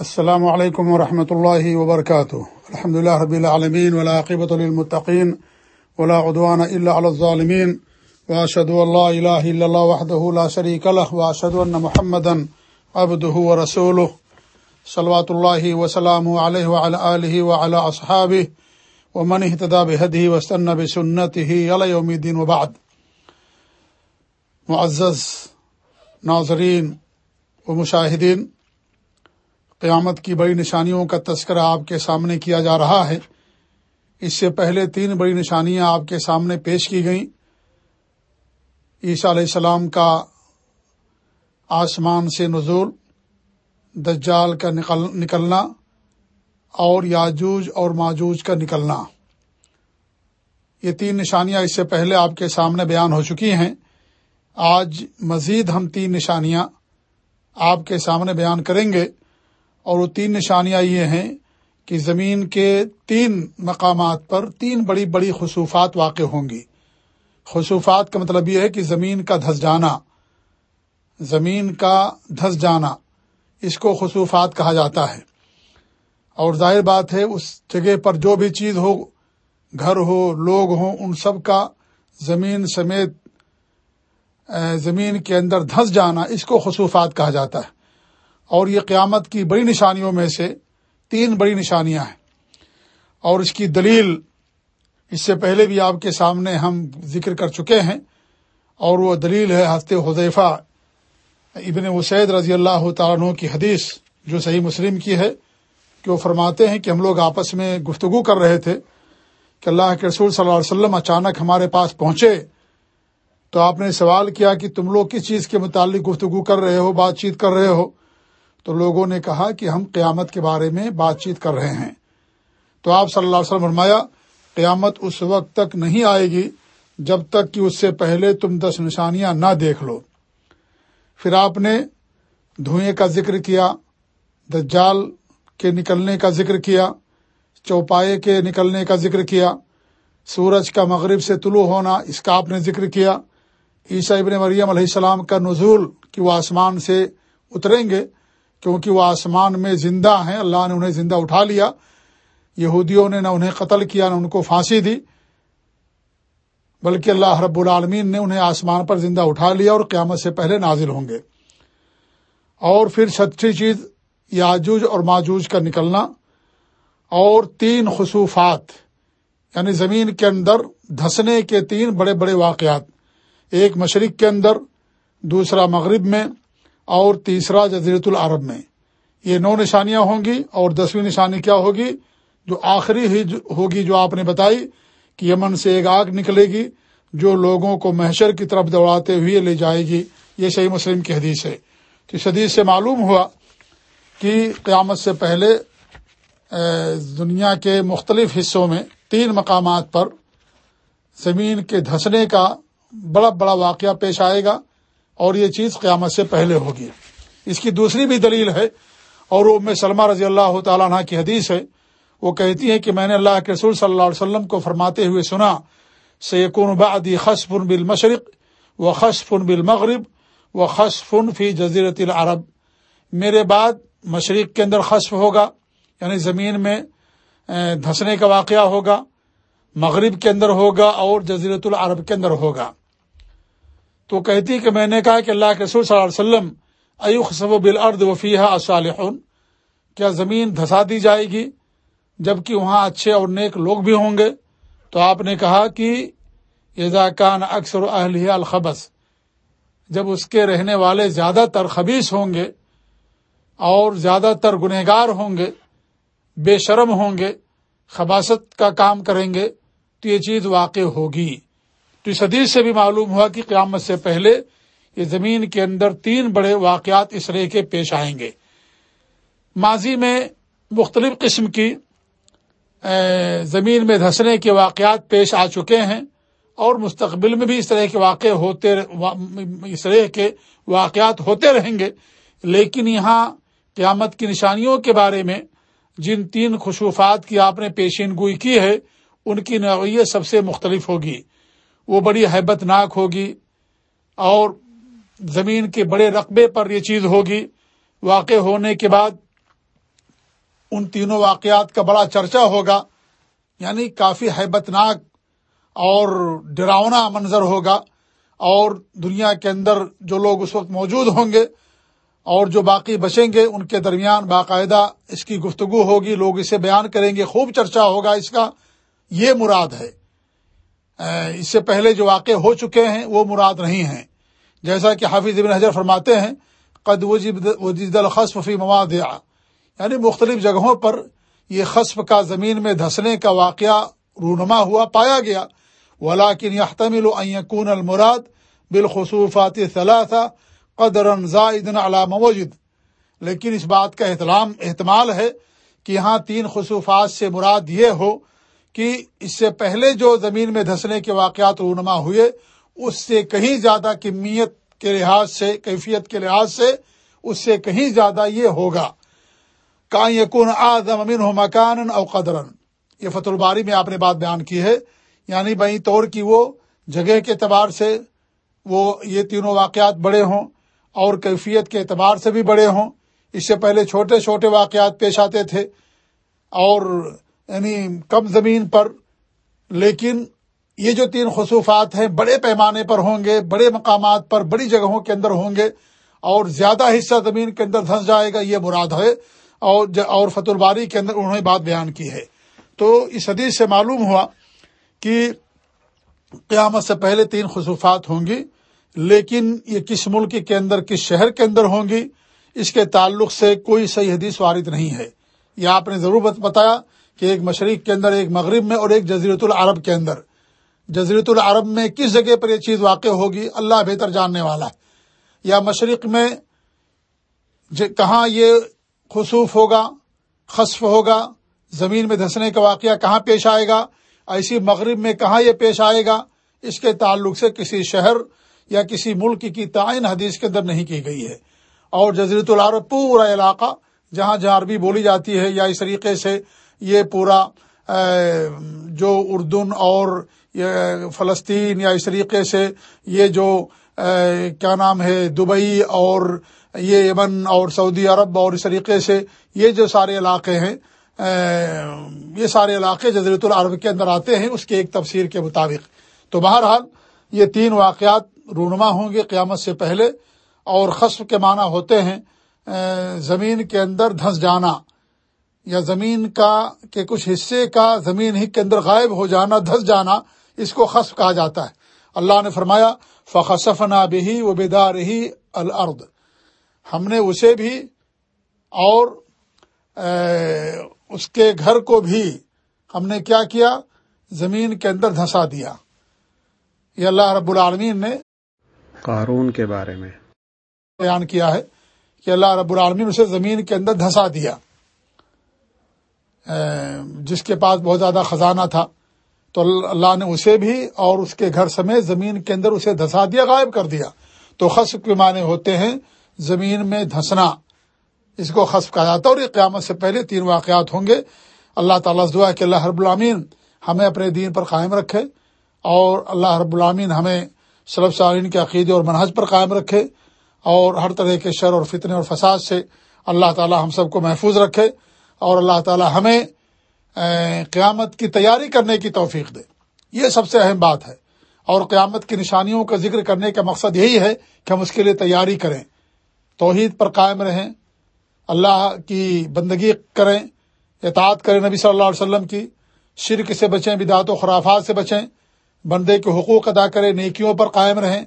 السلام علیکم ورحمۃ اللہ وبرکاتہ۔ الحمد اللہ رب العالمین ولاقبۃ المطقین ولا عدوان الا على الظالمين واشهد ان لا اله الا الله وحده لا شريك له واشهد ان محمدا عبده ورسوله صلوات الله وسلامه عليه وعلى اله وعلى اصحابه ومن اهتدى بهديه واستنى بسنته الى يوم الدين وبعد۔ معزز ناظرین و مشاہدین۔ قیامت کی بڑی نشانیوں کا تذکرہ آپ کے سامنے کیا جا رہا ہے۔ اس سے پہلے تین بڑی نشانیاں آپ کے سامنے پیش کی گئیں۔ عیسیٰ علیہ السلام کا آسمان سے نزول، دجال کا نکلنا اور یاجوج اور ماجوج کا نکلنا۔ یہ تین نشانیاں اس سے پہلے آپ کے سامنے بیان ہو چکی ہیں۔ آج مزید ہم تین نشانیاں آپ کے سامنے بیان کریں گے۔ اور وہ تین نشانیاں یہ ہیں کہ زمین کے تین مقامات پر تین بڑی بڑی خصوفات واقع ہوں گی۔ خصوفات کا مطلب یہ ہے کہ زمین کا دھس جانا۔ زمین کا دھس جانا، اس کو خصوفات کہا جاتا ہے۔ اور ظاہر بات ہے، اس جگہ پر جو بھی چیز ہو، گھر ہو، لوگ ہوں، ان سب کا زمین سمیت زمین کے اندر دھس جانا، اس کو خصوفات کہا جاتا ہے۔ اور یہ قیامت کی بڑی نشانیوں میں سے تین بڑی نشانیاں ہیں۔ اور اس کی دلیل اس سے پہلے بھی آپ کے سامنے ہم ذکر کر چکے ہیں۔ اور وہ دلیل ہے ہفتے حذیفہ ابن وسید رضی اللہ تعالیٰ کی حدیث جو صحیح مسلم کی ہے کہ وہ فرماتے ہیں کہ ہم لوگ آپس میں گفتگو کر رہے تھے کہ اللہ کے رسول صلی اللہ علیہ وسلم اچانک ہمارے پاس پہنچے۔ تو آپ نے سوال کیا کہ تم لوگ کس چیز کے متعلق گفتگو کر رہے ہو، بات چیت کر رہے ہو؟ تو لوگوں نے کہا کہ ہم قیامت کے بارے میں بات چیت کر رہے ہیں۔ تو آپ صلی اللہ علیہ وسلم فرمایا، قیامت اس وقت تک نہیں آئے گی جب تک کہ اس سے پہلے تم دس نشانیاں نہ دیکھ لو۔ پھر آپ نے دھوئیں کا ذکر کیا، دجال کے نکلنے کا ذکر کیا، چوپائے کے نکلنے کا ذکر کیا، سورج کا مغرب سے طلوع ہونا، اس کا آپ نے ذکر کیا۔ عیسیٰ ابن مریم علیہ السلام کا نزول کہ وہ آسمان سے اتریں گے کیونکہ وہ آسمان میں زندہ ہیں، اللہ نے انہیں زندہ اٹھا لیا۔ یہودیوں نے نہ انہیں قتل کیا، نہ ان کو پھانسی دی، بلکہ اللہ رب العالمین نے انہیں آسمان پر زندہ اٹھا لیا اور قیامت سے پہلے نازل ہوں گے۔ اور پھر چھٹی چیز یاجوج اور ماجوج کا نکلنا۔ اور تین خصوفات یعنی زمین کے اندر دھسنے کے تین بڑے بڑے واقعات۔ ایک مشرق کے اندر، دوسرا مغرب میں۔ اور تیسرا جزیرت العرب میں۔ یہ نو نشانیاں ہوں گی اور دسویں نشانی کیا ہوگی؟ جو آخری ہی ہوگی جو آپ نے بتائی کہ یمن سے ایک آگ نکلے گی، جو لوگوں کو محشر کی طرف دوڑاتے ہوئے لے جائے گی۔ یہ صحیح مسلم کی حدیث ہے۔ تو اس حدیث سے معلوم ہوا کہ قیامت سے پہلے دنیا کے مختلف حصوں میں تین مقامات پر زمین کے دھسنے کا بڑا بڑا واقعہ پیش آئے گا۔ اور یہ چیز قیامت سے پہلے ہوگی۔ اس کی دوسری بھی دلیل ہے، اور وہ میں سلمہ رضی اللہ تعالیٰ عنہ کی حدیث ہے۔ وہ کہتی ہے کہ میں نے اللہ کے رسول صلی اللہ علیہ وسلم کو فرماتے ہوئے سنا، سیکون بعدی خصف بالمشرق و خصف بالمغرب و خصف فی جزیرت العرب۔ میرے بعد مشرق کے اندر خصف ہوگا یعنی زمین میں دھسنے کا واقعہ ہوگا، مغرب کے اندر ہوگا اور جزیرت العرب کے اندر ہوگا۔ تو کہتی کہ میں نے کہا کہ اللہ کے رسول صلی اللہ علیہ وسلم ایوخ صب بالارض وفیحہ اصالح کیا زمین دھسا دی جائے گی؟ جبکہ وہاں اچھے اور نیک لوگ بھی ہوں گے۔ تو آپ نے کہا کہ کان اکثر اہلیہ الخبس جب اس کے رہنے والے زیادہ تر خبیص ہوں گے اور زیادہ تر گنہگار ہوں گے، بے شرم ہوں گے خباست کا کام کریں گے، تو یہ چیز واقع ہوگی۔ تو اس حدیث سے بھی معلوم ہوا کہ قیامت سے پہلے یہ زمین کے اندر تین بڑے واقعات اس طرح کے پیش آئیں گے۔ ماضی میں مختلف قسم کی زمین میں دھسنے کے واقعات پیش آ چکے ہیں اور مستقبل میں بھی اس طرح کے واقع ہوتے اس طرح کے واقعات ہوتے رہیں گے۔ لیکن یہاں قیامت کی نشانیوں کے بارے میں جن تین خصوفات کی آپ نے پیشین گوئی کی ہے، ان کی نوعیت سب سے مختلف ہوگی۔ وہ بڑی حیبت ناک ہوگی اور زمین کے بڑے رقبے پر یہ چیز ہوگی۔ واقع ہونے کے بعد ان تینوں واقعات کا بڑا چرچا ہوگا یعنی کافی حیبت ناک اور ڈراؤنا منظر ہوگا اور دنیا کے اندر جو لوگ اس وقت موجود ہوں گے اور جو باقی بچیں گے، ان کے درمیان باقاعدہ اس کی گفتگو ہوگی، لوگ اسے بیان کریں گے، خوب چرچا ہوگا اس کا۔ یہ مراد ہے۔ اس سے پہلے جو واقع ہو چکے ہیں، وہ مراد نہیں ہیں۔ جیسا کہ حافظ ابن حجر فرماتے ہیں، قد وجید الخصف فی مواد یعنی مختلف جگہوں پر یہ خصف کا زمین میں دھسنے کا واقعہ رونما ہوا، پایا گیا۔ ولاکن یحتمل ان المراد بالخصوفات ثلاثہ قدر زائدن علام موجود لیکن اس بات کا احتمال ہے کہ یہاں تین خصوفات سے مراد یہ ہو کہ اس سے پہلے جو زمین میں دھسنے کے واقعات رونما ہوئے، اس سے کہیں زیادہ کمیت کے لحاظ سے، کیفیت کے لحاظ سے اس سے کہیں زیادہ یہ ہوگا۔ کا یقون آدم امین ہو مکان او قدرن۔ یہ فت الباری میں آپ نے بات بیان کی ہے۔ یعنی بئی طور کی وہ جگہ کے اعتبار سے وہ یہ تینوں واقعات بڑے ہوں اور کیفیت کے اعتبار سے بھی بڑے ہوں۔ اس سے پہلے چھوٹے چھوٹے واقعات پیش آتے تھے اور یعنی کم زمین پر، لیکن یہ جو تین خصوصات ہیں، بڑے پیمانے پر ہوں گے، بڑے مقامات پر، بڑی جگہوں کے اندر ہوں گے، اور زیادہ حصہ زمین کے اندر دھنس جائے گا، یہ مراد ہے، اور اور فت الباری کے اندر انہوں نے بات بیان کی ہے۔ تو اس حدیث سے معلوم ہوا کہ قیامت سے پہلے تین خصوصات ہوں گی، لیکن یہ کس ملک کے اندر، کس شہر کے اندر ہوں گی، اس کے تعلق سے کوئی صحیح حدیث وارد نہیں ہے۔ یہ آپ نے ضرور بتایا۔ کہ ایک مشرق کے اندر، ایک مغرب میں اور ایک جزیرت العرب کے اندر۔ جزیرت العرب میں کس جگہ پر یہ چیز واقع ہوگی؟ اللہ بہتر جاننے والا ہے۔ یا مشرق میں کہاں یہ خصوف ہوگا؟ خصف ہوگا؟ زمین میں دھسنے کا واقعہ کہاں پیش آئے گا؟ ایسی مغرب میں کہاں یہ پیش آئے گا؟ اس کے تعلق سے کسی شہر یا کسی ملک کی تعین حدیث کے اندر نہیں کی گئی ہے۔ اور جزیرت العرب پورا علاقہ، جہاں جہاں عربی بولی جاتی ہے یا اس طریقے سے یہ پورا جو اردن اور فلسطین یا اس طریقے سے یہ جو کیا نام ہے، دبئی اور یہ یمن اور سعودی عرب اور اس طریقے سے یہ جو سارے علاقے ہیں یہ سارے علاقے جزیرت العرب کے اندر آتے ہیں، اس کے ایک تفسیر کے مطابق۔ تو بہرحال یہ تین واقعات رونما ہوں گے قیامت سے پہلے اور خصف کے معنی ہوتے ہیں زمین کے اندر دھنس جانا۔ یا زمین کا کے کچھ حصے کا زمین ہی کے اندر غائب ہو جانا دھس جانا اس کو خصف کہا جاتا ہے۔ اللہ نے فرمایا فخصف نہ بھی و بیدار ہی الرد ہم نے اسے بھی اور اس کے گھر کو بھی ہم نے کیا کیا؟ زمین کے اندر دھسا دیا۔ یہ اللہ رب العالمین نے قارون کے بارے میں۔ بیان کیا ہے کہ اللہ رب العالمین اسے زمین کے اندر دھسا دیا۔ جس کے پاس بہت زیادہ خزانہ تھا، تو اللہ نے اسے بھی اور اس کے گھر سمیت زمین کے اندر اسے دھسا دیا، غائب کر دیا۔ تو خصف کے معنی ہوتے ہیں زمین میں دھسنا۔ اس کو خصف کہا جاتا ہے اور یہ قیامت سے پہلے تین واقعات ہوں گے۔ اللہ تعالیٰ سے دعا کہ اللہ رب العامین ہمیں اپنے دین پر قائم رکھے اور اللہ رب العامین ہمیں صرف سالین کے عقیدے اور منحج پر قائم رکھے اور ہر طرح کے شر اور فتنے اور فساد سے اللہ تعالیٰ ہم سب کو محفوظ رکھے۔ اور اللہ تعالیٰ ہمیں قیامت کی تیاری کرنے کی توفیق دے۔ یہ سب سے اہم بات ہے۔ اور قیامت کی نشانیوں کا ذکر کرنے کا مقصد یہی ہے کہ ہم اس کے لیے تیاری کریں۔ توحید پر قائم رہیں، اللہ کی بندگی کریں، اطاعت کریں نبی صلی اللہ علیہ وسلم کی۔ شرک سے بچیں بدعت و خرافات سے بچیں۔ بندے کے حقوق ادا کریں، نیکیوں پر قائم رہیں۔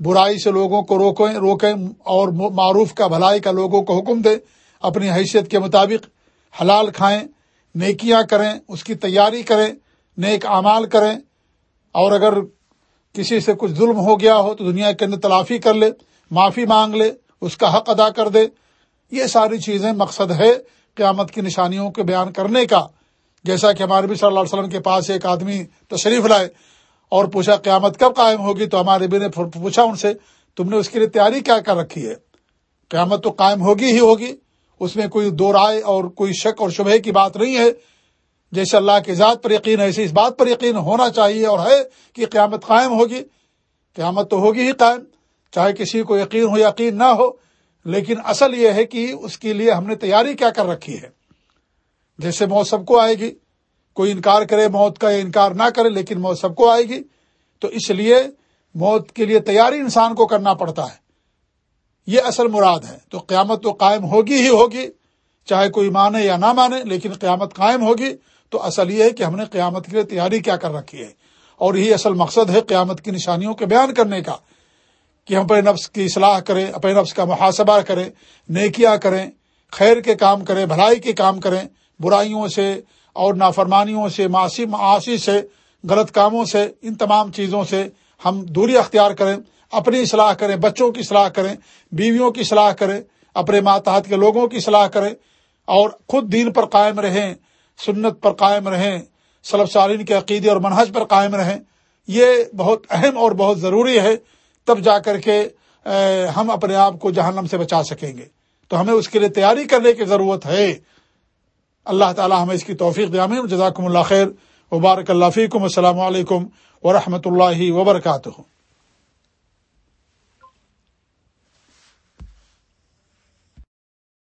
برائی سے لوگوں کو روکیں روکیں اور معروف کا، بھلائی کا لوگوں کو حکم دیں۔ اپنی حیثیت کے مطابق حلال کھائیں، نیکیاں کریں، اس کی تیاری کریں، نیک اعمال کریں۔ اور اگر کسی سے کچھ ظلم ہو گیا ہو تو دنیا کے اندر تلافی کر لے، معافی مانگ لے، اس کا حق ادا کر دے۔ یہ ساری چیزیں مقصد ہے قیامت کی نشانیوں کے بیان کرنے کا۔ جیسا کہ ہمارے بھی صلی اللہ علیہ وسلم کے پاس ایک آدمی تشریف لائے اور پوچھا، قیامت کب قائم ہوگی؟ تو ہمارے بھی نے پوچھا ان سے، تم نے اس کے لیے تیاری کیا کر رکھی ہے؟ قیامت تو قائم ہوگی ہی ہوگی۔ اس میں کوئی دو رائے اور کوئی شک اور شبہ کی بات نہیں ہے۔ جیسے اللہ کی ذات پر یقین ہے، ایسے اس بات پر یقین ہونا چاہیے اور ہے کہ قیامت قائم ہوگی۔ قیامت تو ہوگی ہی قائم، چاہے کسی کو یقین ہو یقین نہ ہو۔ لیکن اصل یہ ہے کہ اس کے لیے ہم نے تیاری کیا کر رکھی ہے۔ جیسے موت سب کو آئے گی، کوئی انکار کرے موت کا یا انکار نہ کرے، لیکن موت سب کو آئے گی۔ تو اس لیے موت کے لیے تیاری انسان کو کرنا پڑتا ہے۔ یہ اصل مراد ہے۔ تو قیامت تو قائم ہوگی ہی ہوگی، چاہے کوئی مانے یا نہ مانے، لیکن قیامت قائم ہوگی۔ تو اصل یہ ہے کہ ہم نے قیامت کے لیے تیاری کیا کر رکھی ہے۔ اور یہی اصل مقصد ہے قیامت کی نشانیوں کے بیان کرنے کا، کہ ہم اپنے نفس کی اصلاح کریں، اپنے نفس کا محاسبہ کریں، نیکیاں کریں، خیر کے کام کریں، بھلائی کے کام کریں، برائیوں سے اور نافرمانیوں سے معاشی معاشی سے، غلط کاموں سے، ان تمام چیزوں سے ہم دوری اختیار کریں۔ اپنی اصلاح کریں، بچوں کی اصلاح کریں، بیویوں کی اصلاح کریں، اپنے ماتحت کے لوگوں کی اصلاح کریں اور خود دین پر قائم رہیں، سنت پر قائم رہیں صلب سالین کے عقیدے اور منحج پر قائم رہیں۔ یہ بہت اہم اور بہت ضروری ہے، تب جا کر کے ہم اپنے آپ کو جہنم سے بچا سکیں گے۔ تو ہمیں اس کے لیے تیاری کرنے کی ضرورت ہے۔ اللہ تعالی ہمیں اس کی توفیق دیامین جزاکم اللہ خیر۔ وبارک اللہ فیکم۔ السلام علیکم ورحمۃ اللہ وبرکاتہ۔